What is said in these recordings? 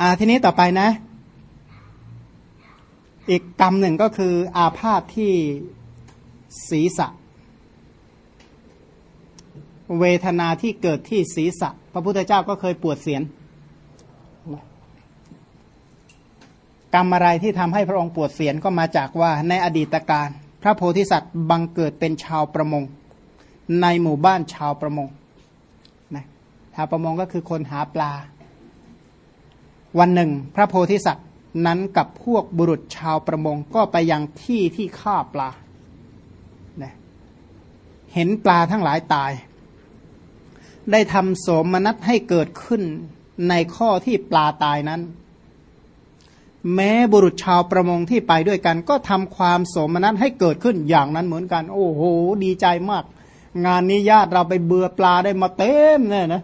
อ่าทีนี้ต่อไปนะ อีกกรรมหนึ่งก็คือ อาพาธที่ศีรษะ เวทนาที่เกิดที่ศีรษะ พระพุทธเจ้าก็เคยปวดเสียนกรรมอะไรที่ทำให้พระองค์ปวดเสียนก็มาจากว่าในอดีตการ พระโพธิสัตว์บังเกิดเป็นชาวประมง ในหมู่บ้านชาวประมงนะชาวประมงก็คือคนหาปลา วันหนึ่ง พระโพธิสัตว์นั้นกับพวกบุรุษชาวประมงก็ไปยังที่ที่ฆ่าปลานะเห็นปลาทั้งหลายตาย ได้ทำโสมนัสให้เกิดขึ้นในข้อที่ปลาตายนั้น แม้บุรุษชาวประมงที่ไปด้วยกัน ก็ทำความโสมนัสให้เกิดขึ้นอย่างนั้นเหมือนกัน โอ้โห ดีใจมาก งานนี้ญาติเราไปเบื่อปลาได้มาเต็มเลยนะ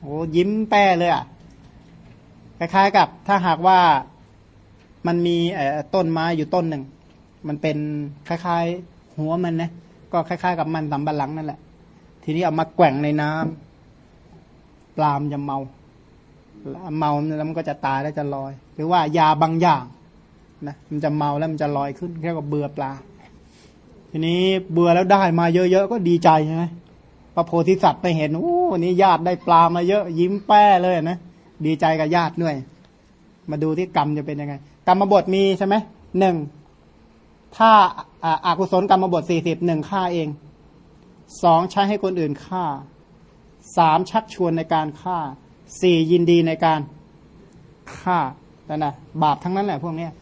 โอ้ยิ้มแป้เลยอะ่ะ คล้ายๆกับถ้าหากว่ามันมีต้นไม้อยู่ต้นหนึ่ง มันเป็นคล้ายๆหัวมันนะก็คล้ายๆ กับมันสำบัลลังนั่นแหละ ทีนี้เอามาแกว่งในน้ำปลามจะเมา เมาแล้วมันก็จะตายแล้วจะลอย หรือว่ายาบางอย่างนะมันจะเมาแล้วมันจะลอยขึ้นแค่กับเบื่อปลา ทีนี้เบื่อแล้วได้มาเยอะๆก็ดีใจใช่ไหมพระโพธิสัตว์ไปเห็นโอ้นี่ญาติได้ปลามาเยอะ ยิ้มแป้เลยนะ ดีใจกับญาติด้วย มาดูที่กรรมจะเป็นยังไง กรรมบทมีใช่ไหมหนึ่งถ้าอากุศลกรรมบทสี่สิบหนึ่งฆ่าเองสองใช้ให้คนอื่นฆ่าสามชักชวนในการฆ่าสี่ยินดีในการฆ่าแต่นะบาปทั้งนั้นแหละพวกเนี้ย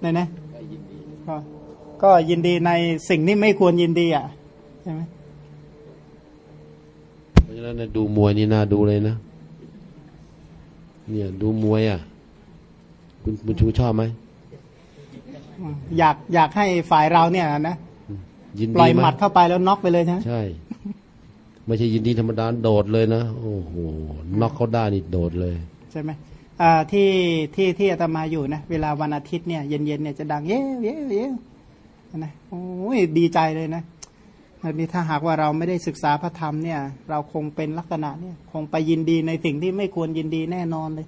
เนี่นะก็ก็ยินดีในสิ่งที่ไม่ควรยินดีอะใช่ไหม เพราะฉะนั้นดูมวยนี่น่าดูเลยนะ เนี่ย ดูมวยอะ คุณคุณชูชอบไหมอยากอยากให้ฝ่ายเราเนี่ยนะปล่อยหมัดเข้าไปแล้วน็อกไปเลยใช่ไหมใช่ ไม่ใช่ยินดีธรรมดาโดดเลยนะโอ้โหน็อกเขาได้นี่โดดเลย ใช่ไหมอ่าที่ที่ที่อาตมาอยู่นะเวลาวันอาทิตย์เนี่ยเย็นๆเนี่ยจะดังเย้เย้เย้นะโอ้ยดีใจเลยนะ นี่ถ้าหากว่าเราไม่ได้ศึกษาพระธรรมเนี่ย เราคงเป็นลักษณะเนี่ยคงไปยินดีในสิ่งที่ไม่ควรยินดีแน่นอนเลย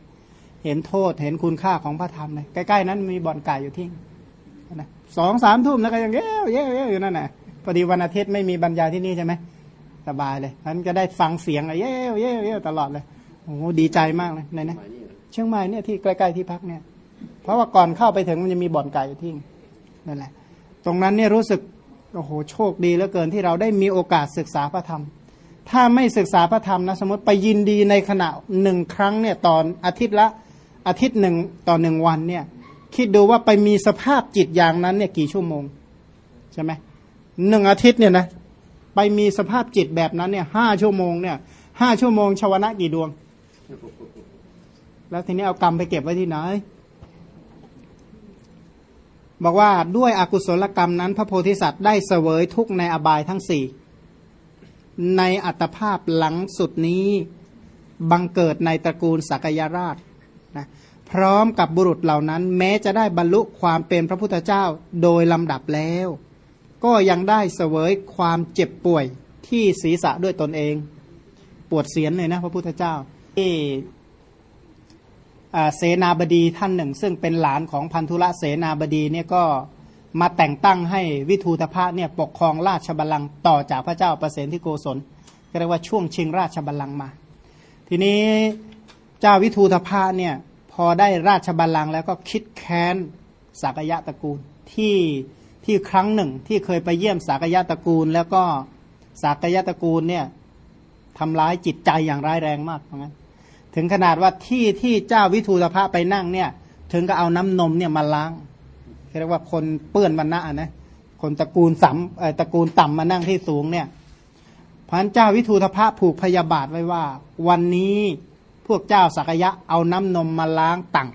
เห็นโทษเห็นคุณค่าของพระธรรมเลยใกล้ๆนั้นมีบ่อนไก่อยู่ที่นะสองสามทุ่มแล้วก็ยังเย้เย้เย้อยู่นั่นแหละพอดีวันอาทิตย์ไม่มีบรรยายที่นี่ใช่ไหมสบายเลยท่านจะได้ฟังเสียงอะเย้เย้เย้ตลอดเลยโอ้ดีใจมากเลยในนะเชียงใหม่เนี่ยที่ใกล้ๆที่พักเนี่ย เพราะว่าก่อนเข้าไปถึงมันจะมีบ่อนไก่อยู่ที่นั่นแหละ ตรงนั้นเนี่ยรู้สึก โอ้โหโชคดีเหลือเกินที่เราได้มีโอกาสศึกษาพระธรรม ถ้าไม่ศึกษาพระธรรมนะสมมติไปยินดีในขณะหนึ่งครั้งเนี่ยตอนอาทิตย์ละอาทิตย์หนึ่งต่อหนึ่งวันเนี่ยคิดดูว่าไปมีสภาพจิตอย่างนั้นเนี่ยกี่ชั่วโมงใช่ไหมหนึ่งอาทิตย์เนี่ยนะไปมีสภาพจิตแบบนั้นเนี่ยห้าชั่วโมงเนี่ยห้าชั่วโมงชาวนะกี่ดวง แล้วทีนี้เอากรรมไปเก็บไว้ที่ไหน บอกว่าด้วยอกุศลกรรมนั้น พระโพธิสัตว์ได้เสวยทุกในอบายทั้งสี่ในอัตภาพหลังสุดนี้บังเกิดในตระกูลสักยราชนะพร้อมกับบุรุษเหล่านั้น แม้จะได้บรรลุความเป็นพระพุทธเจ้าโดยลำดับแล้ว ก็ยังได้เสวยความเจ็บป่วยที่ศีรษะด้วยตนเอง ปวดเสียนเลยนะพระพุทธเจ้าที่ เสนาบดีท่านหนึ่ง ซึ่งเป็นหลานของพันธุระเสนาบดีเนี่ยก็มาแต่งตั้งให้วิทูตภะเนี่ยปกครองราชบัลลังก์ต่อจากพระเจ้าประเสนที่โกศลเรียกว่าช่วงชิงราชบัลลังก์มา ทีนี้เจ้าวิทูตภะเนี่ยพอได้ราชบัลลังก์แล้วก็คิดแค้นสักยะตระกูลที่ที่ครั้งหนึ่งที่เคยไปเยี่ยมสากยะตระกูล แล้วก็สากยะตระกูลเนี่ยทำร้ายจิตใจอย่างร้ายแรงมากเพราะงั้น ถึงขนาดว่าที่ที่เจ้าวิทูตภะไปนั่งเนี่ย ถึงก็เอาน้ำนมเนี่ยมาล้างเรียกว่าคนเปื้อนวันณะนะคนตระกูลสัมตระกูลต่ำมานั่งที่สูงเนี่ยพันเจ้าวิทูตภะผูกพยาบาทไว้ว่า วันนี้พวกเจ้าสักยะเอาน้ำนมมาล้างตัง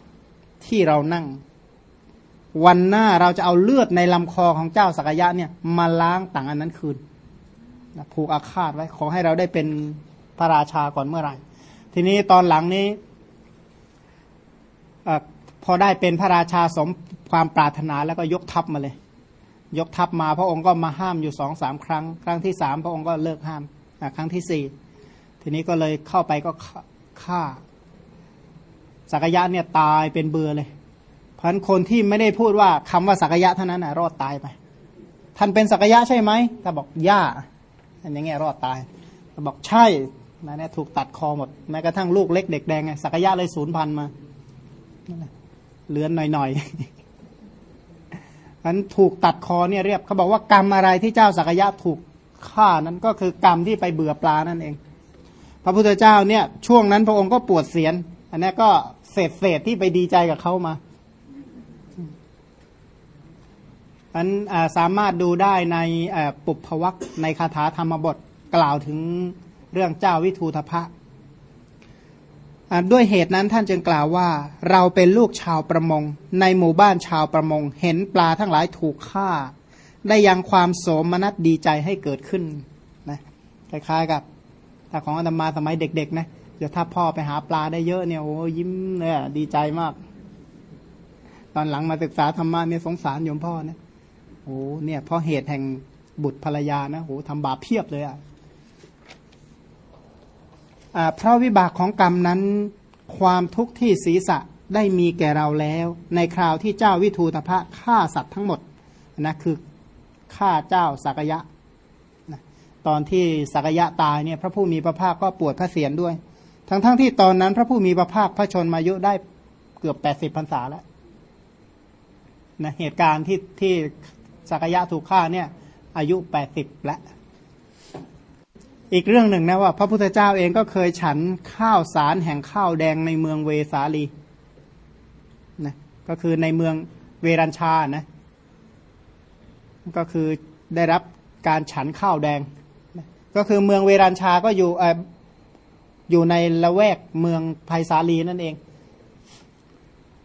ที่เรานั่ง วันหน้าเราจะเอาเลือดในลำคอของเจ้าสักยะเนี่ยมาล้างต่างอันนั้นคืนผูกอาฆาตไว้ขอให้เราได้เป็นพระราชาก่อนเมื่อไหร่ ทีนี้ตอนหลังนี้อพอได้เป็นพระราชาสมความปรารถนาแล้วก็ยกทัพมาเลย ยกทัพมาพระองค์ก็มาห้ามอยู่สองสามครั้ง ครั้งที่สามพระองค์ก็เลิกห้ามครั้งที่สี่ทีนี้ก็เลยเข้าไปก็ฆ่าสักยะเนี่ยตายเป็นเบือเลย เพราะฉะนั้นคนที่ไม่ได้พูดว่าคำว่าสักยะเท่านั้นนะรอดตายไป ท่านเป็นสักยะใช่ไหมถ้าบอกย่าอันอย่างเงี้ยรอดตายถ้าบอกใช่ นะเนี่ยถูกตัดคอหมดแม้กระทั่งลูกเล็กเด็กแดงไงสักยะเลยศูนย์พันมาเหลือนหน่อยๆนั้นถูกตัดคอเนี่ยเรียบเขาบอกว่ากรรมอะไรที่เจ้าสักยะถูกฆ่านั้นก็คือกรรมที่ไปเบื่อปลานั่นเอง พระพุทธเจ้าเนี่ย ช่วงนั้นพระองค์ก็ปวดเสียน อันนี้ก็เศษเศษที่ไปดีใจกับเขามาอันสามารถดูได้ในปุพพวักในคาถาธรรมบทกล่าวถึง เรื่องเจ้าวิทูธพะด้วยเหตุนั้นท่านจึงกล่าวว่า เราเป็นลูกชาวประมง ในหมู่บ้านชาวประมง เห็นปลาทั้งหลายถูกฆ่า ได้ยังความโสมนัสดีใจให้เกิดขึ้นนะคล้ายๆกับถ้าของอาตมาสมัยเด็กๆนะเดี๋ยวถ้าพ่อไปหาปลาได้เยอะเนี่ยโอ้ยิ้มเนี่ยดีใจมาก ตอนหลังมาศึกษาธรรมะเนี่ยสงสารโยมพ่อนี่ยโอ้เนี่ยเพราะเหตุแห่งบุตรภรรยานะโอ้ทำบาปเพียบเลยอะ เพราะวิบากของกรรมนั้น ความทุกข์ที่ศีรษะได้มีแก่เราแล้ว ในคราวที่เจ้าวิทูตภะฆ่าสัตว์ทั้งหมดนะคือฆ่าเจ้าสักยะนะตอนที่สักยะตายเนี่ยพระผู้มีพระภาคก็ปวดพระเศียรด้วย ทั้งๆทที่ตอนนั้นพระผู้มีพระภาคพระชนมายุได้เกือบแปดสิบพรรษาแล้วนะเหตุการณ์ที่ที่สักยะถูกฆ่าเนี่ยอายุแปดสิบแล้ว อีกเรื่องหนึ่งนะว่า พระพุทธเจ้าเองก็เคยฉันข้าวสารแห่งข้าวแดงในเมืองเวสาลีนะก็คือในเมืองเวรัญชานะก็คือได้รับการฉันข้าวแดงนะก็คือเมืองเวรัญชาก็อยู่อยู่ในละแวกเมืองไผ่สาลีนั่นเอง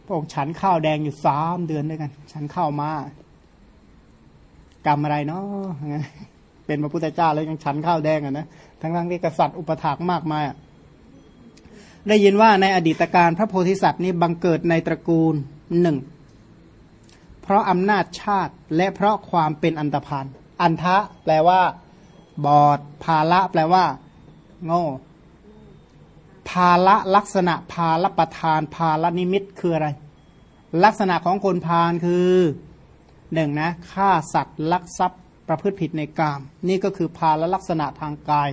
พระองค์ฉันข้าวแดงอยู่สามเดือนด้วยกัน ฉันข้าวมา กรรมอะไรเนาะ เป็นพระพุทธเจ้าแล้วยังฉันข้าวแดงอะนะทั้งทั้งที่กษัตริย์อุปถากมากมายได้ยินว่าในอดีตการพระโพธิสัตว์นี้บังเกิดในตระกูลหนึ่งเพราะอำนาจชาติและเพราะความเป็นอันตรพานอันทะแปลว่า บอด ภาละแปลว่า โง่ภาละลักษณะภาลประทานภาลนิมิตคืออะไร ลักษณะของคนพาลคือหนึ่งนะฆ่าสัตว์ลักทรัพย์ ประพฤติผิดในกาม นี่ก็คือพาลลักษณะทางกาย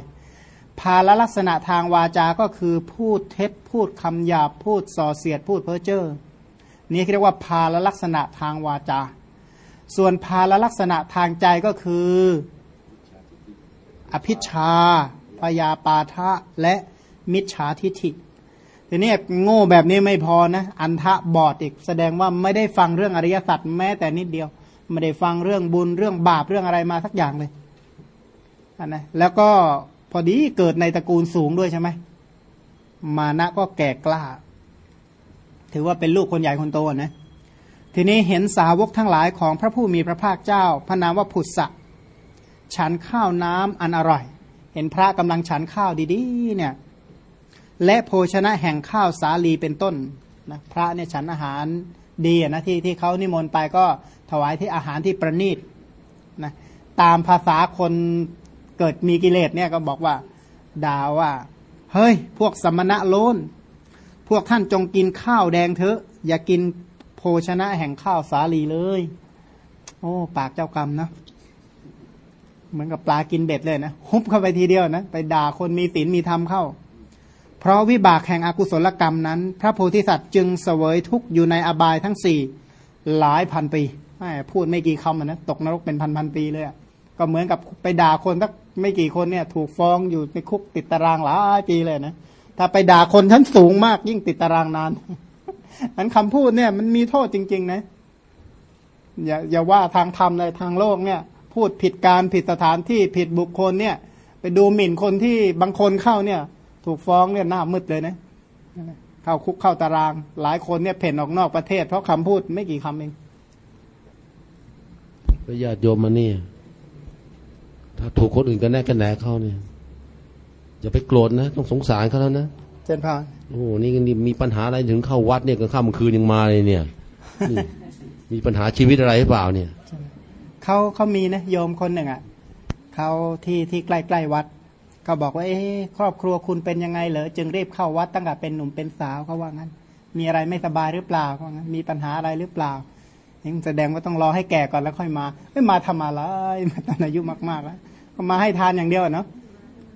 พาลลักษณะทางวาจาก็คือพูดเท็จพูดคำหยาบพูดส่อเสียดพูดเพ้อเจ้อนี่เรียกว่าพาลลักษณะทางวาจา ส่วนพาลลักษณะทางใจก็คือ อภิชาพยาปาทะและมิจฉาทิฐิทีนี้โง่แบบนี้ไม่พอนะ อันทะบอดอีก แสดงว่าไม่ได้ฟังเรื่องอริยสัจแม้แต่นิดเดียว ไม่ได้ฟังเรื่องบุญเรื่องบาปเรื่องอะไรมาสักอย่างเลยอันนะแล้วก็พอดีเกิดในตระกูลสูงด้วยใช่ไหมมานะก็แก่กล้า ถือว่าเป็นลูกคนใหญ่คนโตนะทีนี้เห็นสาวกทั้งหลายของพระผู้มีพระภาคเจ้า พระนามว่าผุดสะฉันข้าวน้ำอันอร่อย เห็นพระกำลังฉันข้าวดีๆเนี่ยและโภชนะแห่งข้าวสาลีเป็นต้นนะพระเนี่ยฉันอาหาร ดีนะที่ที่เขานิมนต์ไปก็ถวายที่อาหารที่ประณีตนะตามภาษาคนเกิดมีกิเลสเนี่ยก็บอกว่าด่าว่า เฮ้ย พวกสมณะโลนพวกท่านจงกินข้าวแดงเถอะ อย่ากินโภชนะแห่งข้าวสาลีเลย โอ้ ปากเจ้ากรรมนะเหมือนกับปลากินเบ็ดเลยนะฮุบเข้าไปทีเดียวนะ ไปด่าคนมีศีลมีธรรมเข้า เพราะวิบากแห่งอกุศลกรรมนั้น พระโพธิสัตว์จึงเสวยทุกข์อยู่ในอบายทั้งสี่หลายพันปีไม่พูดไม่กี่คำนะตกนรกเป็นพันพันปีเลยก็เหมือนกับไปด่าคนสักไม่กี่คนเนี่ย ถูกฟ้องอยู่ในคุกติดตารางหลายปีเลยนะถ้าไปด่าคนชั้นสูงมากยิ่งติดตารางนานนั้นคำพูดเนี่ยมันมีโทษจริง ๆ นะ อย่าอย่าว่าทางธรรมเลยทางโลกเนี่ย พูดผิดการผิดสถานที่ผิดบุคคลเนี่ย ไปดูหมิ่นคนที่บางคนเข้าเนี่ย ถูกฟ้องเนี่ยหน้ามืดเลยนะเข้าคุกเข้าตาราง หลายคนเนี่ยเพ่นออกนอกประเทศ เพราะคำพูดไม่กี่คำเองพระญาติโยมมานี่ถ้าถูกคนอื่นกันแน่กันแหนเขาเนี่ยอย่าไปโกรธนะ ต้องสงสารเขาแล้วนะเจนพานโอ้นี่นี่มีปัญหาอะไรถึงเข้าวัดเนี่ยก็ข้ามคืนยังมาเลยเนี่ยมีปัญหาชีวิตอะไรหรือเปล่าเนี่ยเขาเขามีนะโยมคนหนึ่งอะเขาที่ที่ใกล้ใกล้วัด ก็บอกว่าเอ๊ครอบครัวคุณเป็นยังไงเหรอจึงรีบเข้าวัดตั้งแต่เป็นหนุ่มเป็นสาวเขาว่างั้น มีอะไรไม่สบายหรือเปล่าเขาว่างั้นมีปัญหาอะไรหรือเปล่ายังแสดงว่าต้องรอให้แก่ก่อนแล้วค่อยมาไม่มาทำอะไรมาตอนอายุมากๆแล้วก็มาให้ทานอย่างเดียวเนาะ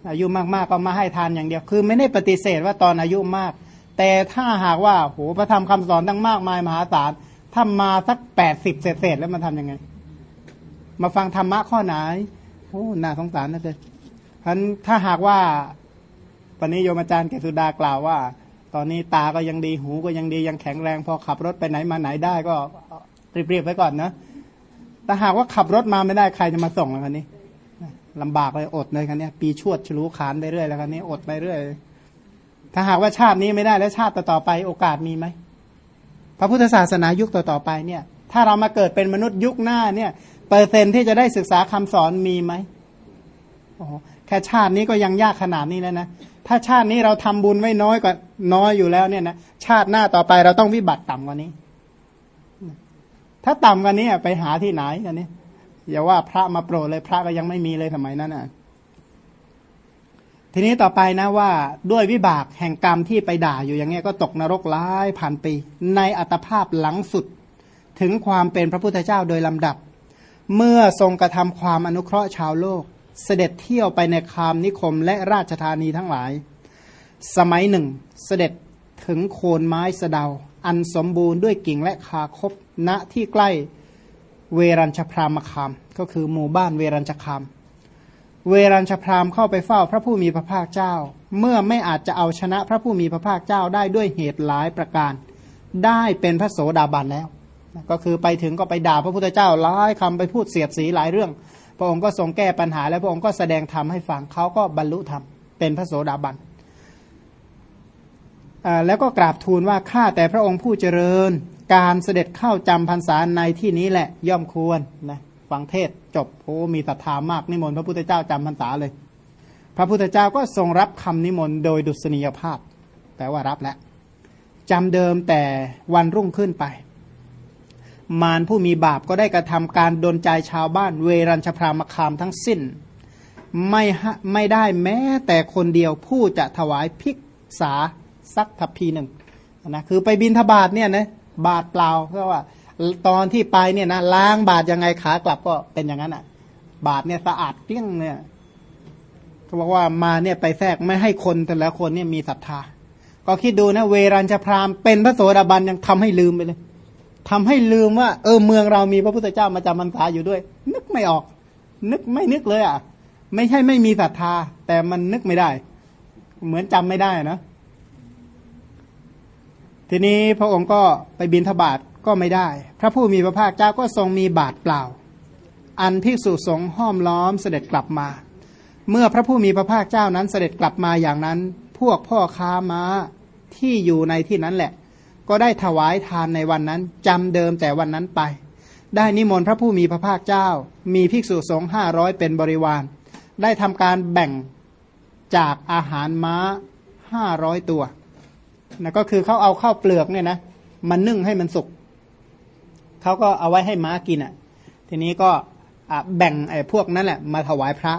อายุมากๆก็มาให้ทานอย่างเดียว คือไม่ได้ปฏิเสธว่าตอนอายุมาก แต่ถ้าหากว่าโหพระธรรมคำสอนตั้งมากมายมหาศาลถ้ามาสักแปดสิบเศษแล้วมาทํำยังไง มาฟังธรรมะข้อไหนโอ้น่าสงสารนะเด็เพราะถ้าหากว่าวันนี้โยมอาจารย์เกสุดากล่าวว่า ตอนนี้ตาก็ยังดีหูก็ยังดียังแข็งแรง พอขับรถไปไหนมาไหนได้ก็เรียบๆไว้ก่อนนะแต่หากว่าขับรถมาไม่ได้ใครจะมาส่งแล้วคันนี้ลำบากเลยอดเลยคันนี้ปีชวดฉลูขานไปเรื่อยแล้วคันนี้อดไปเรื่อยถ้าหากว่าชาตินี้ไม่ได้แล้วชาติต่อไปโอกาสมีไหมพระพุทธศาสนายุคต่อๆไปเนี่ย ถ้าเรามาเกิดเป็นมนุษย์ยุคหน้าเนี่ย เปอร์เซ็นที่จะได้ศึกษาคำสอนมีไหมโอ้ ค่ชาตินี้ก็ยังยากขนาดนี้แล้วนะ ถ้าชาตินี้เราทำบุญไว้น้อยกว่าน้อยอยู่แล้วเนี่ยนะ ชาติหน้าต่อไปเราต้องวิบัติต่ำกว่านี้ ถ้าต่ำกว่านี้ไปหาที่ไหนกันนี้อย่าว่าพระมาโปรดเลยพระก็ยังไม่มีเลยสมัยนั้นอะ ทีนี้ต่อไปนะว่าด้วยวิบากแห่งกรรมที่ไปด่าอยู่อย่างเงี้ยก็ตกนรกหลายพันปี ในอัตภาพหลังสุดถึงความเป็นพระพุทธเจ้าโดยลำดับ เมื่อทรงกระทำความอนุเคราะห์ชาวโลก เสด็จเที่ยวไปในคามนิคมและราชธานีทั้งหลาย สมัยหนึ่ง เสด็จถึงโคนไม้สะเดา อันสมบูรณ์ด้วยกิ่งและคาคบณที่ใกล้เวรัญชพรามคาม ก็คือหมู่บ้านเวรัญชคาม เวรัญชพรามเข้าไปเฝ้าพระผู้มีพระภาคเจ้า เมื่อไม่อาจจะเอาชนะพระผู้มีพระภาคเจ้าได้ด้วยเหตุหลายประการ ได้เป็นพระโสดาบันแล้ว ก็คือไปถึงก็ไปด่าพระพุทธเจ้าหลายคำไปพูดเสียดสีหลายเรื่อง พระองค์ก็ทรงแก้ปัญหา แล้วพระองค์ก็แสดงธรรมให้ฟังเขาก็บรรลุธรรมเป็นพระโสดาบันแล้วก็กราบทูลว่าข้าแต่พระองค์ผู้เจริญ การเสด็จเข้าจำพรรษาในที่นี้แหละย่อมควรนะฟังเทศจบโอ้มีศรัทธามากนิมนต์พระพุทธเจ้าจำพรรษาเลย พระพุทธเจ้าก็ทรงรับคำนิมนต์โดยดุษณียภาพแปลว่ารับแล้วจำเดิมแต่วันรุ่งขึ้นไป มารผู้มีบาปก็ได้กระทำการดนใจชาวบ้าน เวรัญชพรามคามทั้งสิ้น ไม่ไม่ได้แม้แต่คนเดียวผู้จะถวายภิกษาสักทัพพีหนึ่งนะคือไปบินทบาทเนี่ยนะบาทเปล่าเพราะว่าตอนที่ไปเนี่ยนะล้างบาทยังไงขากลับก็เป็นอย่างนั้นอะ บาทเนี่ยสะอาดเตี้ยงเนี่ยเขาบอกว่ามาเนี่ยไปแทรกไม่ให้คนแต่ละคนเนี่ยมีศรัทธา ก็คิดดูนะเวรัญชพรามเป็นพระโสดาบันยังทำให้ลืมไปเลย ทำให้ลืมว่า เออเมืองเรามีพระพุทธเจ้ามาจำพรรษาอยู่ด้วย นึกไม่ออก นึกไม่นึกเลยอะ ไม่ใช่ไม่มีศรัทธา แต่มันนึกไม่ได้ เหมือนจำไม่ได้นะ ทีนี้พระองค์ก็ไปบินทบาทก็ไม่ได้ พระผู้มีพระภาคเจ้าก็ทรงมีบาทเปล่า อันภิกษุสงฆ์ห้อมล้อมเสด็จกลับมา เมื่อพระผู้มีพระภาคเจ้านั้นเสด็จกลับมาอย่างนั้น พวกพ่อค้าม้าที่อยู่ในที่นั้นแหละ ก็ได้ถวายทานในวันนั้นจำเดิมแต่วันนั้นไป ได้นิมนต์พระผู้มีพระภาคเจ้า มีภิกษุสงฆ์ห้าร้อยเป็นบริวาร ได้ทำการแบ่งจากอาหารม้าห้าร้อยตัวนะก็คือเขาเอาข้าวเปลือกเนี่ยนะมันนึ่งให้มันสุกเขาก็เอาไว้ให้ม้ากินอะ ทีนี้ก็แบ่งไอ้พวกนั้นแหละมาถวายพระ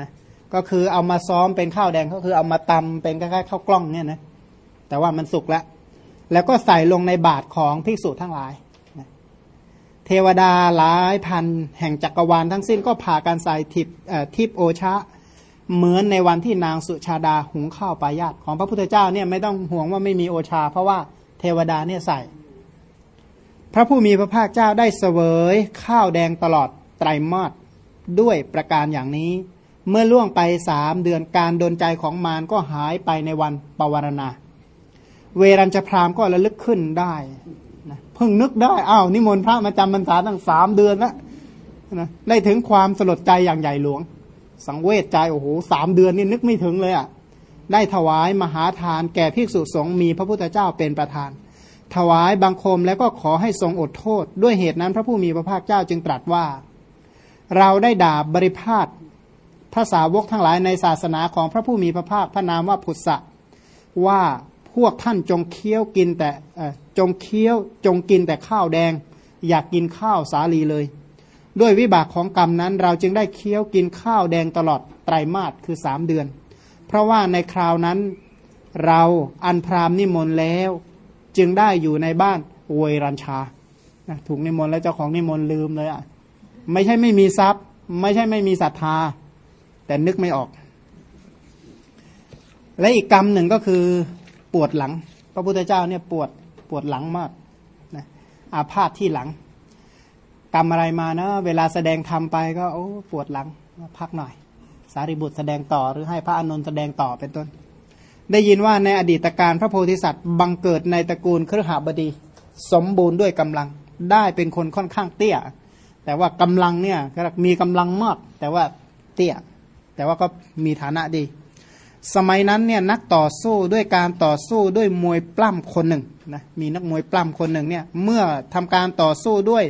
นะก็คือเอามาซ้อมเป็นข้าวแดงก็คือเอามาตำเป็นคล้ายๆข้าวกล้องเนี่ยนะแต่ว่ามันสุกแล้ว แล้วก็ใส่ลงในบาตรของภิกษุทั้งหลาย เทวดาหลายพันแห่งจักรวาลทั้งสิ้นก็พากันใส่ทิพทิพโอชะ เหมือนในวันที่นางสุชาดาหุงข้าวปายาตของพระพุทธเจ้าเนี่ยไม่ต้องห่วงว่าไม่มีโอชา เพราะว่าเทวดาเนี่ยใส่ พระผู้มีพระภาคเจ้าได้เสวยข้าวแดงตลอดไตรมาสด้วยประการอย่างนี้ เมื่อล่วงไปสามเดือนการดนใจของมารก็หายไปในวันปวารณา เวรัญจพรามก็ระลึกขึ้นได้นะเพิ่งนึกได้อ้าวนิมนต์พระมาจำพรรษาตั้งสามเดือนแล้วนะได้ถึงความสลดใจอย่างใหญ่หลวง สังเวชใจโอ้โหสามเดือนนี่นึกไม่ถึงเลยอะ่ะได้ถวายมหาทานแก่ภิกษุสงฆ์มีพระพุทธเจ้าเป็นประธาน ถวายบังคมแล้วก็ขอให้ทรงอดโทษ ด้วยเหตุนั้นพระผู้มีพระภาคเจ้าจึงตรัสว่า เราได้ด่าบริพาทภาษาวกทั้งหลายในศาสนาของพระผู้มีพระภาคพระนามว่าพุทธะว่า พวกท่านจงเคี้ยวกินแต่จงเคี้ยวจงกินแต่ข้าวแดง อยากกินข้าวสาลีเลย ด้วยวิบากของกรรมนั้น เราจึงได้เคี้ยวกินข้าวแดงตลอดไตรมาสคือสามเดือน เพราะว่าในคราวนั้นเราอันพรามนิมนต์แล้ว จึงได้อยู่ในบ้านเวรัญชาถูกนิมนต์แล้วเจ้าของนิมนต์ลืมเลยอะไม่ใช่ไม่มีทรัพย์ ไม่ใช่ไม่มีศรัทธา แต่นึกไม่ออก และอีกกรรมหนึ่งก็คือ ปวดหลัง พระพุทธเจ้าเนี่ยปวดปวดหลังมากนะอาพาธที่หลังกรรมอะไรมานะ เวลาแสดงธรรมไปก็โอ้ปวดหลังพักหน่อย สารีบุตรแสดงต่อหรือให้พระอนุนแสดงต่อเป็นต้น ได้ยินว่าในอดีตการพระโพธิสัตว์บังเกิดในตระกูลเครือหาบดี สมบูรณ์ด้วยกำลังได้เป็นคนค่อนข้างเตี้ย แต่ว่ากำลังเนี่ยมีกำลังมากแต่ว่าเตี้ย แต่ว่าก็มีฐานะดี สมัยนั้นเนี่ยนักต่อสู้ด้วยการต่อสู้ด้วยมวยปล้ำคนหนึ่งนะมีนักมวยปล้ำคนหนึ่งเนี่ยเมื่อทำการต่อสู้ด้วย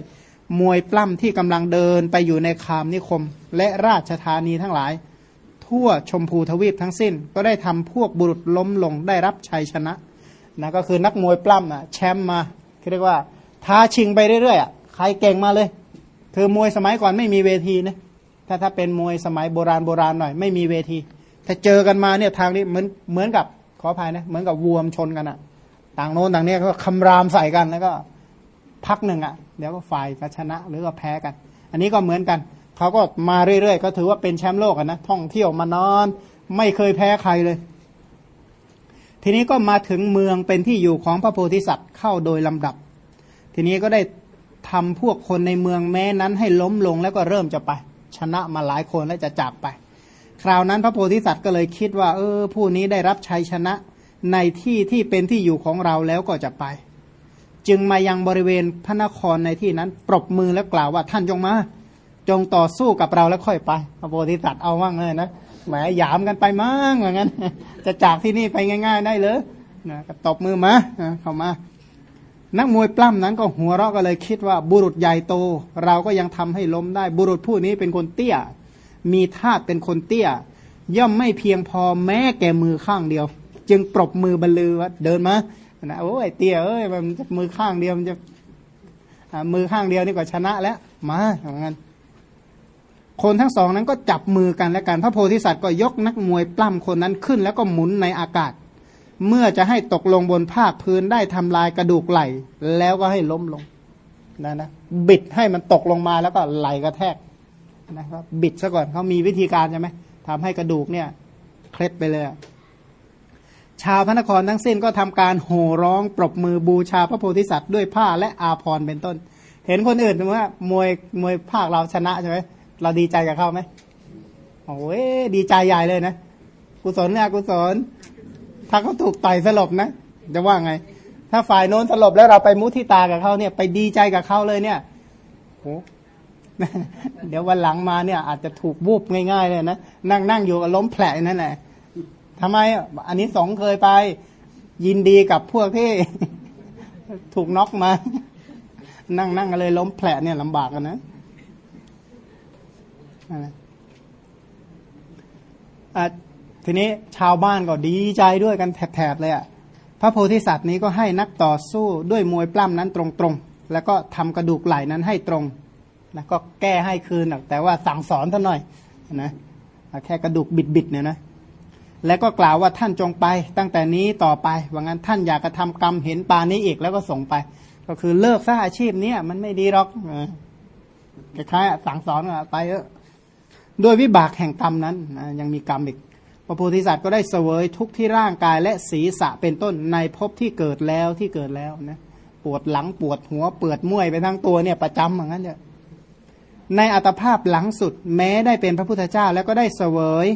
มวยปล้ำที่กำลังเดินไปอยู่ในคามนิคม และราชธานีทั้งหลาย ทั่วชมพูทวีปทั้งสิ้น ก็ได้ทำพวกบุรุษล้มลงได้รับชัยชนะนะก็คือนักมวยปล้ำนะแชมป์มาเรียกว่าท้าชิงไปเรื่อยๆอะใครเก่งมาเลย คือมวยสมัยก่อนไม่มีเวทีนะถ้าถ้าเป็นมวยสมัยโบราณโบราณหน่อยไม่มีเวที ถ้าเจอกันมาเนี่ยทางนี้เหมือนเหมือนกับขออภัยนะเหมือนกับวัวมชนกันอะต่างโน้นต่างเนี้ยก็คำรามใส่กันแล้วก็พักหนึ่งอะเดี๋ยวก็ฝ่ายก็ชนะหรือก็แพ้กัน อันนี้ก็เหมือนกันเขาก็มาเรื่อยๆ ก็ถือว่าเป็นแชมป์โลกนะท่องเที่ยวมานอน ไม่เคยแพ้ใครเลย ทีนี้ก็มาถึงเมืองเป็นที่อยู่ของพระโพธิสัตว์เข้าโดยลำดับ ทีนี้ก็ได้ทำพวกคนในเมืองแม้นั้นให้ล้มลงแล้วก็เริ่มจะไป ชนะมาหลายคนแล้วจะจากไป คราวนั้นพระโพธิสัตว์ก็เลยคิดว่า เออ ผู้นี้ได้รับชัยชนะในที่ที่เป็นที่อยู่ของเราแล้วก็จะไป จึงมายังบริเวณพระนครในที่นั้น ปรบมือแล้วกล่าวว่าท่านจงมา จงต่อสู้กับเราแล้วค่อยไป พระโพธิสัตว์เอาว่างเลยนะแหมหยามกันไปมั่งอย่างนั้นจะจากที่นี่ไปง่าย ๆ ได้เลยนะตบมือมาเข้ามา นักมวยปล้ำนั้นก็หัวเราะก็เลยคิดว่าบุรุษใหญ่โต เราก็ยังทำให้ล้มได้ บุรุษผู้นี้เป็นคนเตี้ย มีธาตุเป็นคนเตี้ย ย่อมไม่เพียงพอแม้แก่มือข้างเดียว จึงปรบมือบรรลือว่าเดินมานะโอ้ยเตี้ยเอ้ยมันจะมือข้างเดียวมันจะมือข้างเดียวนี่ก็ชนะแล้วมาอย่างนั้นคนทั้งสองนั้นก็จับมือกันและกัน พระโพธิสัตว์ก็ยกนักมวยปล้ำคนนั้นขึ้น แล้วก็หมุนในอากาศ เมื่อจะให้ตกลงบนภาคพื้นได้ทำลายกระดูกไหลแล้วก็ให้ล้มลงนะนะบิดให้มันตกลงมาแล้วก็ไหลกระแทก นะครับบิดซะก่อนเขามีวิธีการใช่ไหมทำให้กระดูกเนี่ยเคล็ดไปเลย ชาวพระนครทั้งสิ้นก็ทำการโห่ร้องปรบมือบูชาพระโพธิสัตว์ด้วยผ้าและอาภรณ์เป็นต้น เห็นคนอื่นว่ามวยมวยภาคเราชนะใช่ไหมเราดีใจกับเขาไหมโอ้ยดีใจใหญ่เลยนะกุศลเนี่ยกุศลถ้าเขาถูกต่อยสลบนะจะว่าไง ถ้าฝ่ายโน้นสลบแล้วเราไปมุทิตากับเขาเนี่ย ไปดีใจกับเขาเลยเนี่ยโห เดี๋ยววันหลังมาเนี่ย อาจจะถูกวูบง่ายๆเลยนะนั่งนั่งอยู่กับล้มแผลนั่นแหละทำไมอันนี้สองเคยไป ยินดีกับพวกที่ถูกน็อกมา นั่งนั่งเลยล้มแผลเนี่ยลำบากกันนะทีนี้ชาวบ้านก็ดีใจด้วยกันแถบๆเลยอะ่ะพระโพธิสัตว์นี้ก็ให้นักต่อสู้ด้วยมวยปล้ำนั้นตรงๆ แล้วก็ทำกระดูกไหล่นั้นให้ตรง นะก็แก้ให้คืนแต่ว่าสั่งสอนท่านหน่อยนะแค่กระดูกบิดๆเนี่ยนะแล้วก็กล่าวว่าท่านจงไปตั้งแต่นี้ต่อไปว่างั้นท่านอยากกระทำกรรมเห็นปานี้อีกแล้วก็ส่งไป ก็คือเลิกซะอาชีพนี้มันไม่ดีหรอกคล้ายๆสั่งสอนไปเออด้วยวิบากแห่งกรรมนั้นยังมีกรรมอีกพระโพธิสัตว์ก็ได้เสวยทุกที่ร่างกายและศีรษะเป็นต้นในภพที่เกิดแล้วที่เกิดแล้วนะปวดหลังปวดหัวเปิดมุ่ยไปทั้งตัวเนี่ยประจำเหมือนกันเนี่ย ในอัตภาพหลังสุดแม้ได้เป็นพระพุทธเจ้าแล้วก็ได้เสวย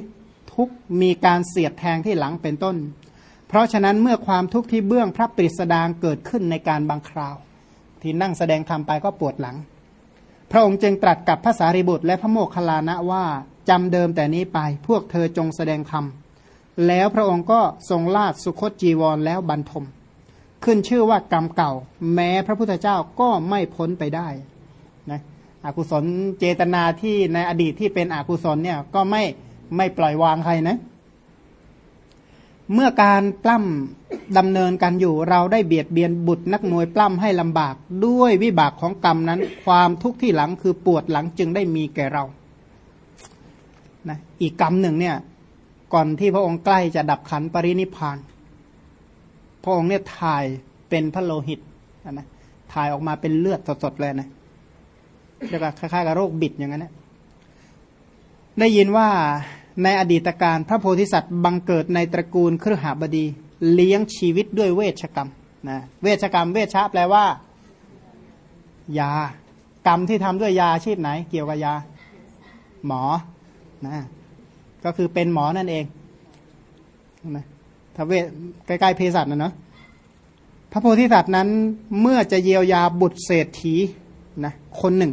ทุกมีการเสียดแทงที่หลังเป็นต้น เพราะฉะนั้นเมื่อความทุกข์ที่เบื้องพระปริสดางเกิดขึ้นในการบางคราว ที่นั่งแสดงธรรมไปก็ปวดหลัง พระองค์จึงตรัสกับพระสารีบุตรและพระโมคคัลลานะว่าจำเดิมแต่นี้ไปพวกเธอจงแสดงธรรมแล้วพระองค์ก็ทรงลาดสุคตจีวรแล้วบรรทม ขึ้นชื่อว่ากรรมเก่า แม้พระพุทธเจ้าก็ไม่พ้นไปได้ อกุศลเจตนาที่ในอดีตที่เป็นอกุศลเนี่ยก็ไม่ไม่ปล่อยวางใครนะ เมื่อการปล้ำดำเนินกันอยู่ เราได้เบียดเบียนบุตรนักมวยปล้ำให้ลำบาก ด้วยวิบากของกรรมนั้น ความทุกข์ที่หลังคือปวดหลังจึงได้มีแก่เรานะอีกกรรมหนึ่งเนี่ย ก่อนที่พระองค์ใกล้จะดับขันปรินิพาน พระองค์เนี่ยถ่ายเป็นพระโลหิตนะถ่ายออกมาเป็นเลือดสดๆเลยนะ เรียกว่าคล้ายๆกับโรคบิดอย่างนั้นนะได้ยินว่าในอดีตการพระโพธิสัตว์บังเกิดในตระกูลครหบดี เลี้ยงชีวิตด้วยเวชกรรมนะเวชกรรม เวชะแปลว่า ยา กรรมที่ทำด้วยยาชีพไหน เกี่ยวกับยา หมอนะก็คือเป็นหมอนั่นเองนะถ้าเวใกล้ๆเภสัชนะเนาะพระโพธิสัตว์นั้นเมื่อจะเยียวยาบุตรเศรษฐีนะคนหนึ่ง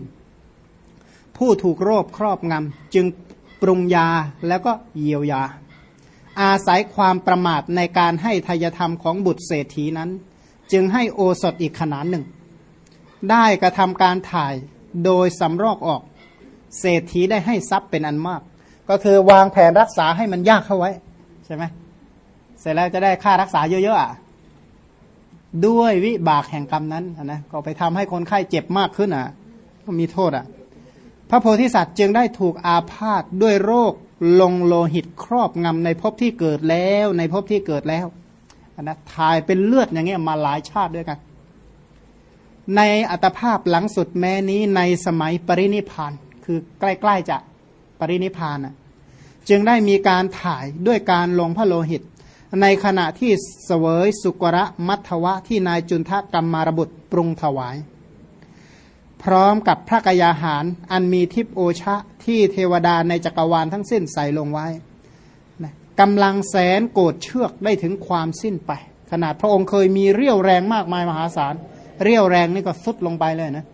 ผู้ถูกโรคครอบงำจึงปรุงยาแล้วก็เยียวยา อาศัยความประมาทในการให้ทายธรรมของบุตรเศรษฐีนั้น จึงให้โอสถอีกขนาดหนึ่ง ได้กระทำการถ่ายโดยสำรอกออก เศรษฐีได้ให้ทรัพย์เป็นอันมาก ก็คือวางแผนรักษาให้มันยากเข้าไว้ใช่ไหมเสร็จแล้วจะได้ค่ารักษาเยอะๆอะด้วยวิบากแห่งกรรมนั้นนะก็ไปทำให้คนไข้เจ็บมากขึ้นอะก็มีโทษอะ พระโพธิสัตว์จึงได้ถูกอาพาธด้วยโรคลงโลหิตครอบงำในภพที่เกิดแล้วในภพที่เกิดแล้วนนะถ่ายเป็นเลือดอย่างเงี้ยมาหลายชาติด้วยกัน ในอัตภาพหลังสุดแม้นี้ในสมัยปรินิพานคือใกล้ๆจะปรินิพานอะจึงได้มีการถ่ายด้วยการลงพระโลหิต ในขณะที่เสวยสุกระมัทวะที่นายจุนทะกรรมารบุตรปรุงถวาย พร้อมกับพระกยาหาร อันมีทิพโอชะที่เทวดาในจักรวาลทั้งสิ้นใส่ลงไว้กำลังแสนโกรธเชือกได้ถึงความสิ้นไป ขนาดพระองค์เคยมีเรี่ยวแรงมากมายมหาศาล เรี่ยวแรงนี่ก็สุดลงไปเลยนะ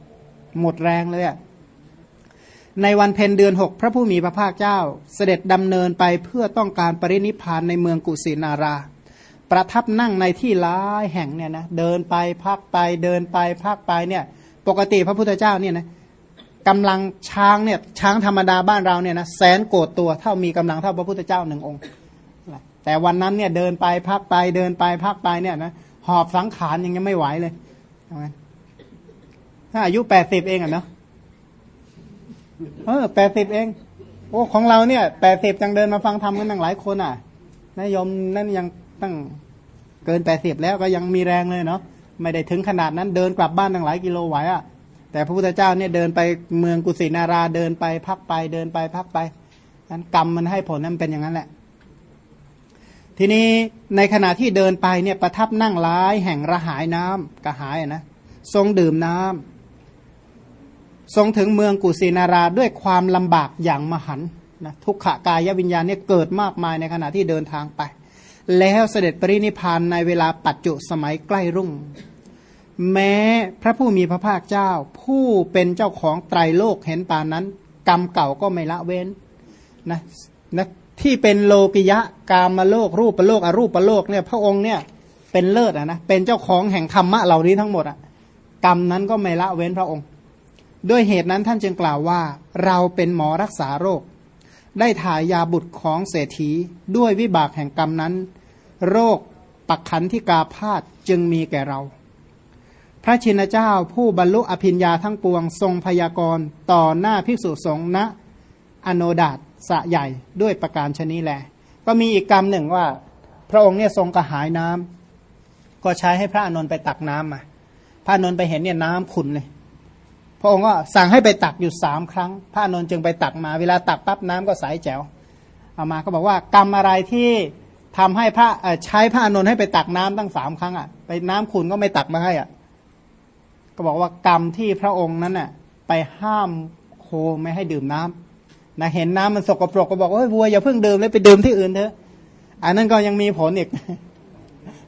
หมดแรงเลยอะในวันเพ็ญเดือนหกพระผู้มีพระภาคเจ้า เสด็จดำเนินไปเพื่อต้องการปรินิพานในเมืองกุสินารา ประทับนั่งในที่ร้ายแห่งเนี่ยนะเดินไปพักไปเดินไปพักไปเนี่ย ปกติพระพุทธเจ้าเนี่ยนะกำลังช้างเนี่ยช้างธรรมดาบ้านเราเนี่ยนะแสนโกรธตัวเท่ามีกำลังเท่าพระพุทธเจ้าหนึ่งองค์ แต่วันนั้นเนี่ยเดินไปพักไปเดินไปพักไปเนี่ยนะหอบสังขารยังยังไม่ไหวเลยถ้าอายุแปดสิบเองอะเนาะเออแปดสิบเอง โอ้ของเราเนี่ยแปดสิบจังเดินมาฟังธรรมกันตั้งหลายคนอะนายมนั่นยังตั้งเกินแปดสิบแล้วก็ยังมีแรงเลยเนาะ ไม่ได้ถึงขนาดนั้นเดินกลับบ้านตั้งหลายกิโลไหวอะแต่พระพุทธเจ้าเนี่ยเดินไปเมืองกุสินาราเดินไปพักไปเดินไปพักไปนั้นกรรมมันให้ผลนั้นเป็นอย่างนั้นแหละ ทีนี้ในขณะที่เดินไปเนี่ยประทับนั่งร้ายแห่งระหายน้ำกระหายนะทรงดื่มน้ำทรงถึงเมืองกุสินาราด้วยความลำบากอย่างมหันนะทุกขากายวิญญาณเนี่ยเกิดมากมายในขณะที่เดินทางไป แล้วเสด็จปรินิพานในเวลาปัจจุสมัยใกล้รุ่ง แม้พระผู้มีพระภาคเจ้า ผู้เป็นเจ้าของไตรโลกเห็นปานนั้น กรรมเก่าก็ไม่ละเว้นนะนะที่เป็นโลกิยะกามโลกรูปโลกอรูปโลกเนี่ยพระองค์เนี่ยเป็นเลิศอะนะเป็นเจ้าของแห่งธรรมะเหล่านี้ทั้งหมดอะกรรมนั้นก็ไม่ละเว้นพระองค์ ด้วยเหตุนั้นท่านจึงกล่าวว่า เราเป็นหมอรักษาโรค ได้ถ่ายยาบุตรของเศรษฐีด้วยวิบากแห่งกรรมนั้น โรคปักขันที่กาพาดจึงมีแก่เรา พระชินเจ้าผู้บรรลุอภิญญาทั้งปวงทรงพยากรณ์ต่อหน้าภิกษุสงฆ์ณอโนดาตสะใหญ่ด้วยประการชนีแล ก็มีอีกกรรมหนึ่งว่า พระองค์เนี่ยทรงกระหายน้ำก็ใช้ให้พระอนนท์ไปตักน้ำมา พระอนนท์ไปเห็นเนี่ยน้ำขุนเลย พระองค์ก็สั่งให้ไปตักอยู่สามครั้ง พระนนท์จึงไปตักมา เวลาตักปั๊บน้ำก็ใสแจ๋ว เอามาก็บอกว่ากรรมอะไรที่ทำให้พระใช้พระนนท์ให้ไปตักน้ำตั้งสามครั้งอะ ไปน้ำขุนก็ไม่ตักมาให้อะ ก็บอกว่ากรรมที่พระองค์นั้นน่ะไปห้ามโคไม่ให้ดื่มน้ำนะเห็นน้ำมันสกปรกก็บอกว่าวัวอย่าเพิ่งดื่มเลยไปดื่มที่อื่นเถอะอันนั้นก็ยังมีผลอีก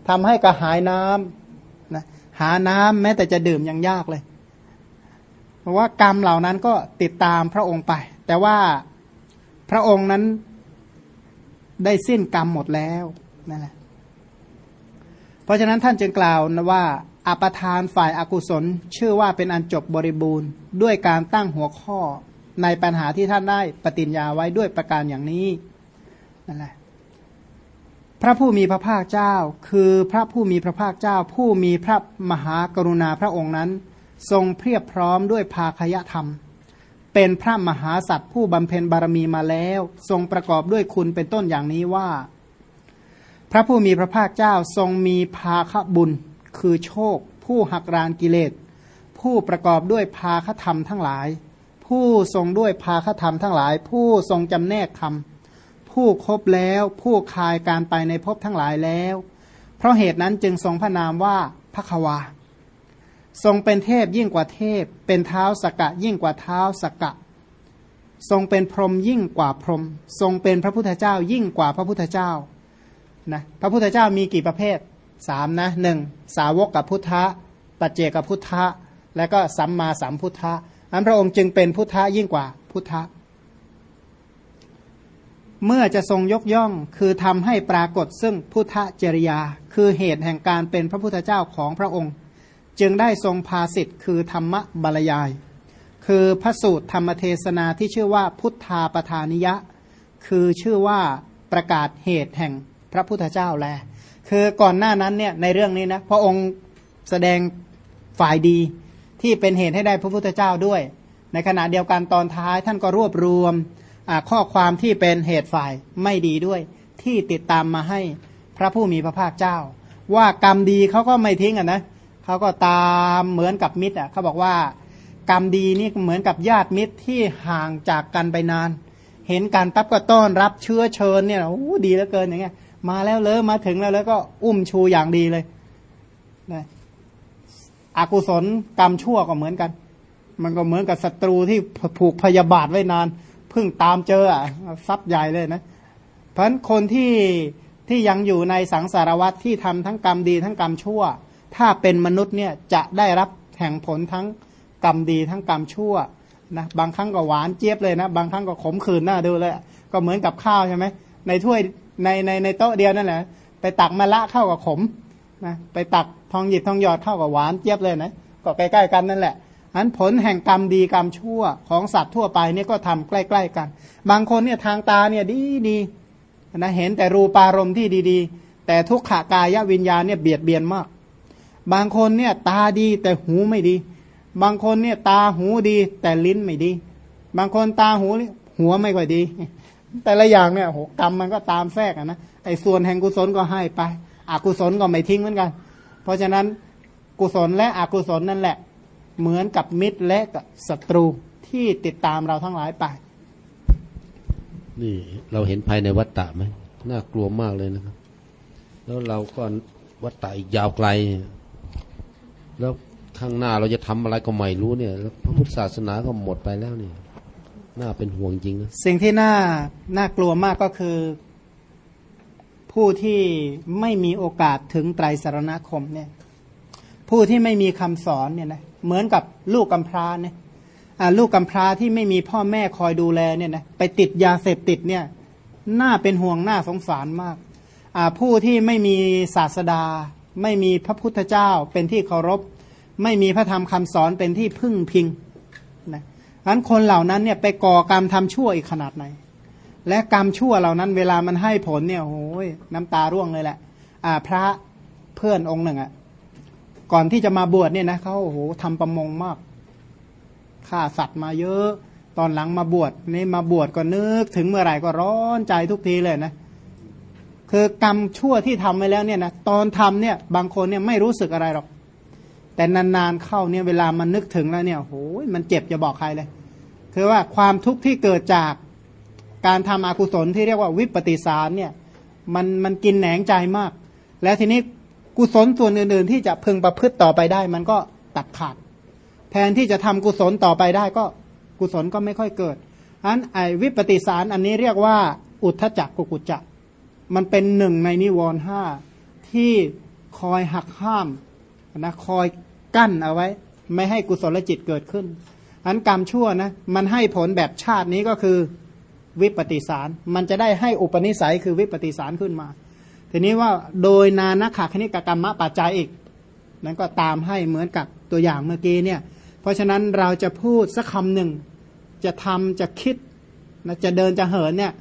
ทำให้กระหายน้ำนะหาน้ำแม้แต่จะดื่มยังยากเลย เพราะว่ากรรมเหล่านั้นก็ติดตามพระองค์ไป แต่ว่าพระองค์นั้นได้สิ้นกรรมหมดแล้วนั่นแหละเพราะฉะนั้นท่านจึงกล่าวนะว่า อปทานฝ่ายอากุศล ชื่อว่าเป็นอันจบบริบูรณ์ ด้วยการตั้งหัวข้อในปัญหาที่ท่านได้ปฏิญญาไว้ด้วยประการอย่างนี้นั่นแหละพระผู้มีพระภาคเจ้า คือพระผู้มีพระภาคเจ้า ผู้มีพระมหากรุณาพระองค์นั้น ทรงเพียบพร้อมด้วยภาคยธรรม เป็นพระมหาสัตว์ผู้บำเพ็ญบารมีมาแล้ว ทรงประกอบด้วยคุณเป็นต้นอย่างนี้ว่า พระผู้มีพระภาคเจ้าทรงมีภาคบุญ คือโชค ผู้หักรานกิเลส ผู้ประกอบด้วยภาคธรรมทั้งหลาย ผู้ทรงด้วยภาคธรรมทั้งหลาย ผู้ทรงจำแนกธรรมผู้ครบแล้ว ผู้คลายการไปในภพทั้งหลายแล้ว เพราะเหตุนั้นจึงทรงพระนามว่าพระควาทรงเป็นเทพยิ่งกว่าเทพ เป็นเท้าสกะยิ่งกว่าเท้าสกะ ทรงเป็นพรหมยิ่งกว่าพรหม ทรงเป็นพระพุทธเจ้ายิ่งกว่าพระพุทธเจ้า นะ พระพุทธเจ้ามีกี่ประเภท สามนะหนึ่งสาวกกับพุทธะปัจเจกับพุทธะและก็สัมมาสัมพุทธะอันพระองค์จึงเป็นพุทธะยิ่งกว่าพุทธะเมื่อจะทรงยกย่องคือทำให้ปรากฏซึ่งพุทธจริยา คือเหตุแห่งการเป็นพระพุทธเจ้าของพระองค์ จึงได้ทรงพาสิทธิ์คือธรรมบรรยาย คือพระสูตรธรรมเทศนาที่ชื่อว่าพุทธาปทานิยะ คือชื่อว่าประกาศเหตุแห่งพระพุทธเจ้าแล คือก่อนหน้านั้นเนี่ยในเรื่องนี้นะพระองค์แสดงฝ่ายดีที่เป็นเหตุให้ได้พระพุทธเจ้าด้วย ในขณะเดียวกันตอนท้ายท่านก็รวบรวมข้อความที่เป็นเหตุฝ่ายไม่ดีด้วย ที่ติดตามมาให้พระผู้มีพระภาคเจ้า ว่ากรรมดีเขาก็ไม่ทิ้งอะนะเขาก็ตามเหมือนกับมิตรอะเขาบอกว่ากรรมดีนี่เหมือนกับญาติมิตรที่ห่างจากกันไปนาน เห็นการปั๊บก็ต้อนรับเชื้อเชิญเนี่ยโอ้ดีเหลือเกินอย่างเงี้ย มาแล้วเลยมาถึงแล้วแล้วก็อุ้มชูอย่างดีเลยนะอกุศลกรรมชั่วก็เหมือนกัน มันก็เหมือนกับศัตรูที่ผูกพยาบาทไว้นานเพิ่งตามเจออะซับใหญ่เลยนะ เพราะฉะนั้นคนที่ที่ยังอยู่ในสังสารวัตที่ทำทั้งกรรมดีทั้งกรรมชั่ว ถ้าเป็นมนุษย์เนี่ยจะได้รับแห่งผลทั้งกรรมดีทั้งกรรมชั่วนะบางครั้งก็หวานเจี๊ยบเลยนะ บางครั้งก็ขมขื่นหน้าดูเลย ก็เหมือนกับข้าวใช่ไหมในถ้วย ในในในโต๊ะเดียวนั่นแหละไปตักมะละเข้ากับขมนะไปตักทองหยิบทองหยอดเข้ากับหวานเจี๊ยบเลยนะก็ใกล้ๆกันนั่นแหละอันผลแห่งกรรมดีกรรมชั่วของสัตว์ทั่วไปเนี่ยก็ทำใกล้ ๆกัน บางคนเนี่ยทางตาเนี่ยดีดีนะเห็นแต่รูปารมณ์ที่ดีๆ แต่ทุกขากายวิญญาณเนี่ยเบียดเบียนมาก บางคนเนี่ยตาดีแต่หูไม่ดี บางคนเนี่ยตาหูดีแต่ลิ้นไม่ดี บางคนตาหูหัวไม่ค่อยดี แต่ละอย่างเนี่ยโหกรรมมันก็ตามแทรกนะไอ้ส่วนแห่งกุศลก็ให้ไป อกุศลก็ไม่ทิ้งเหมือนกัน เพราะฉะนั้นกุศลและอกุศลนั่นแหละ เหมือนกับมิตรและกับศัตรูที่ติดตามเราทั้งหลายไป นี่เราเห็นภายในวัฏฏะไหมน่ากลัวมากเลยนะครับ แล้วเราก็วัฏฏะอีกยาวไกล แล้วข้างหน้าเราจะทำอะไรก็ไม่รู้เนี่ย แล้วพระพุทธศาสนาก็หมดไปแล้วเนี่ย น่าเป็นห่วงจริงนะสิ่งที่น่าน่ากลัวมากก็คือ ผู้ที่ไม่มีโอกาสถึงไตรสารณคมเนี่ย ผู้ที่ไม่มีคำสอนเนี่ยนะเหมือนกับลูกกำพร้าเนี่ยลูกกำพร้าที่ไม่มีพ่อแม่คอยดูแลเนี่ยนะไปติดยาเสพติดเนี่ยน่าเป็นห่วงน่าสงสารมากผู้ที่ไม่มีศาสดา ไม่มีพระพุทธเจ้าเป็นที่เคารพ ไม่มีพระธรรมคำสอนเป็นที่พึ่งพิง นะนั้นคนเหล่านั้นเนี่ยไปก่อกรรมทำชั่วอีกขนาดไหน และกรรมชั่วเหล่านั้น เวลามันให้ผลเนี่ยโอ้ยน้ำตาร่วงเลยแหละพระเพื่อนองค์หนึ่งอะก่อนที่จะมาบวชเนี่ยนะเขาโอ้โหทำประมงมากฆ่าสัตว์มาเยอะ ตอนหลังมาบวชนี่มาบวชก็นึก ถึงเมื่อไหร่ก็ร้อนใจทุกทีเลยนะคือกรรมชั่วที่ทำไปแล้วเนี่ยนะตอนทำเนี่ย บางคนเนี่ยไม่รู้สึกอะไรหรอก แต่นานๆเข้าเนี่ยเวลามันนึกถึงแล้วเนี่ยโอ้ยมันเจ็บจะบอกใครเลย คือว่าความทุกข์ที่เกิดจากการทำอกุศลที่เรียกว่าวิปฏิสารเนี่ยมันมันกินแหนงใจมาก แล้วทีนี้กุศลส่วนอื่นๆ ที่จะพึงประพฤติต่อไปได้ มันก็ตัดขาด แทนที่จะทำกุศลต่อไปได้ก็กุศลก็ไม่ค่อยเกิดอันไอวิปฏิสารอันนี้เรียกว่าอุทธจักกุกุจักมันเป็นหนึ่งในนิวรณ์ห้าที่คอยหักห้าม นะคอยกั้นเอาไว้ ไม่ให้กุศลจิตเกิดขึ้น อันกรรมชั่วนะมันให้ผลแบบชาตินี้ก็คือวิปฏิสาร มันจะได้ให้อุปนิสัยคือวิปฏิสารขึ้นมา ทีนี้ว่าโดยนานาขาคณิกกรรมะปัจจัยอีก นั้นก็ตามให้เหมือนกับตัวอย่างเมื่อกี้เนี่ย เพราะฉะนั้นเราจะพูดสักคำหนึ่ง จะทำจะคิดนะจะเดินจะเหินเนี่ย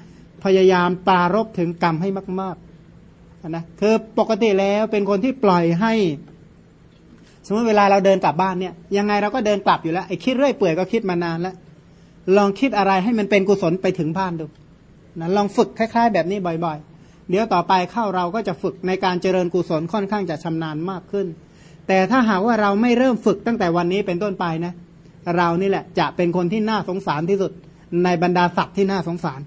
พยายามปารบถึงกรรมให้มากๆนะคือปกติแล้วเป็นคนที่ปล่อยให้ สมมติเวลาเราเดินกลับบ้านเนี่ยยังไงเราก็เดินกลับอยู่แล้วไอ้คิดเรื่อยเปื่อยก็คิดมานานแล้วลองคิดอะไรให้มันเป็นกุศลไปถึงบ้านดูนะลองฝึกคล้าย ๆ แบบนี้บ่อย ๆ เดี๋ยวต่อไปเข้าเราก็จะฝึกในการเจริญกุศลค่อนข้างจะชำนาญมากขึ้น แต่ถ้าหากว่าเราไม่เริ่มฝึกตั้งแต่วันนี้เป็นต้นไปนะ เรานี่แหละจะเป็นคนที่น่าสงสารที่สุดในบรรดาสัตว์ที่น่าสงสาร